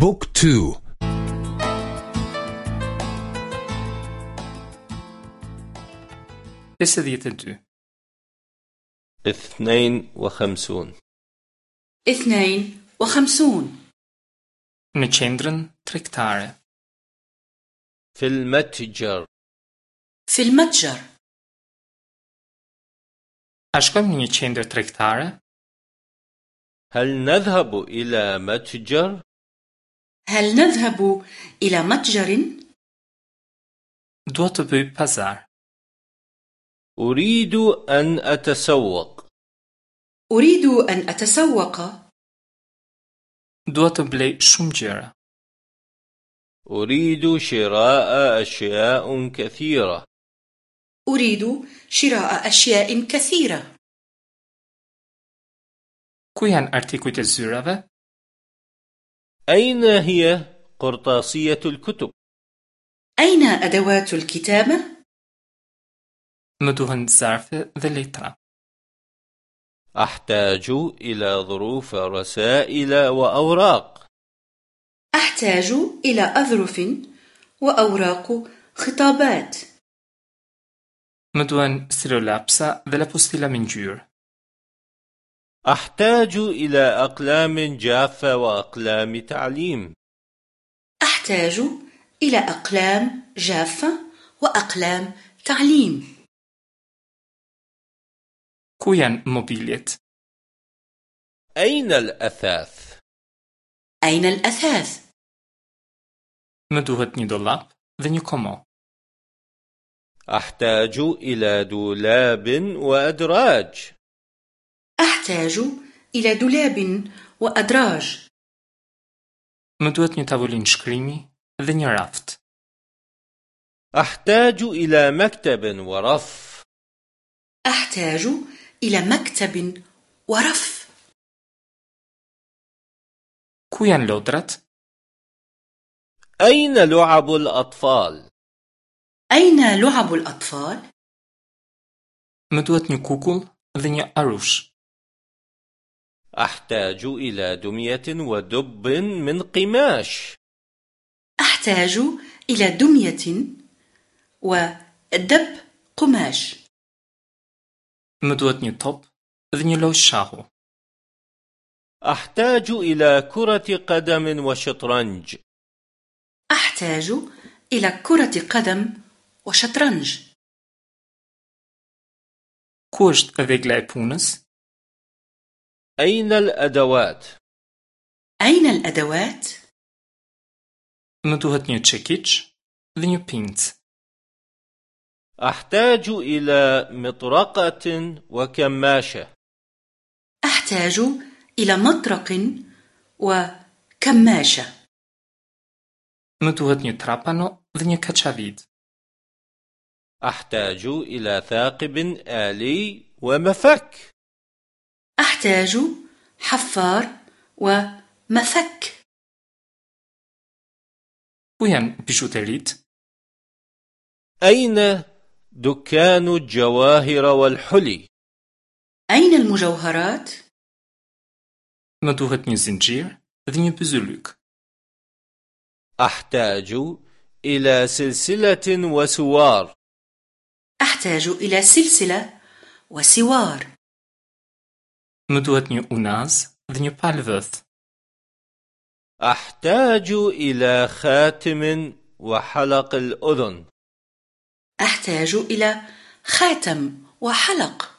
بوك تو pesëdhjetë اثنين وخمسون اثنين وخمسون qendrën tregtare. في المتجر في المتجر një qendër tregtare? هل نذهب إلى متجر؟ هل نذهب إلى متجر؟ Bëj pazar. أريد أن أتسوق أريد أن أتسوق shumë gjëra. أريد شراء أشياء كثيرة أريد شراء أشياء كثيرة artikujt e zyrave? أين هي قرطاسية الكتب؟ أين أدوات الكتابة؟ Zarfe dhe letra. أحتاج إلى ظروف رسائل وأوراق أحتاج إلى أظرف وأوراق خطابات stilolapsa dhe lapostila me ngjyrë. أحتاج إلى أقلام جافة وأقلام تعليم أحتاج إلى أقلام جافة وأقلام تعليم janë mobiljet? أين الأثاث؟ أين الأثاث؟ Dhe një komo. أحتاج إلى دولاب وأدراج أحتاج إلى دولاب وأدراج Më duhet një tavolinë shkrimi dhe një raft. أحتاج إلى مكتب ورف أحتاج إلى مكتب ورف Ku janë lodrat? أين لعب الأطفال؟ أين لعب الأطفال؟ Më duhet një kukull dhe një arush. أحتاج إلى دمية ودب من قماش أحتاج إلى دمية ودب قماش dhe një lojë shahu. أحتاج إلى كرة قدم وشطرنج أحتاج إلى كرة قدم وشطرنج është vegla e punës? أين الأدوات؟ أين الأدوات؟ Më duhet një çekiç dhe një pincë. أحتاج إلى مطرقة وكماشة أحتاج إلى مطرق وكماشة Më duhet një trapano dhe një kaçavid. أحتاج إلى ثاقب آلي ومفك أحتاج حفار ومفك janë bijuteritë? أين دكان الجواهر والحلي؟ أين المجوهرات؟ Zinxhir dhe një pyzylyk. أحتاج إلى سلسلة وسوار أحتاج إلى سلسلة وسوار Dhe një palë vëth. أحتاج إلى خاتم وحلق الأذن أحتاج إلى خاتم وحلق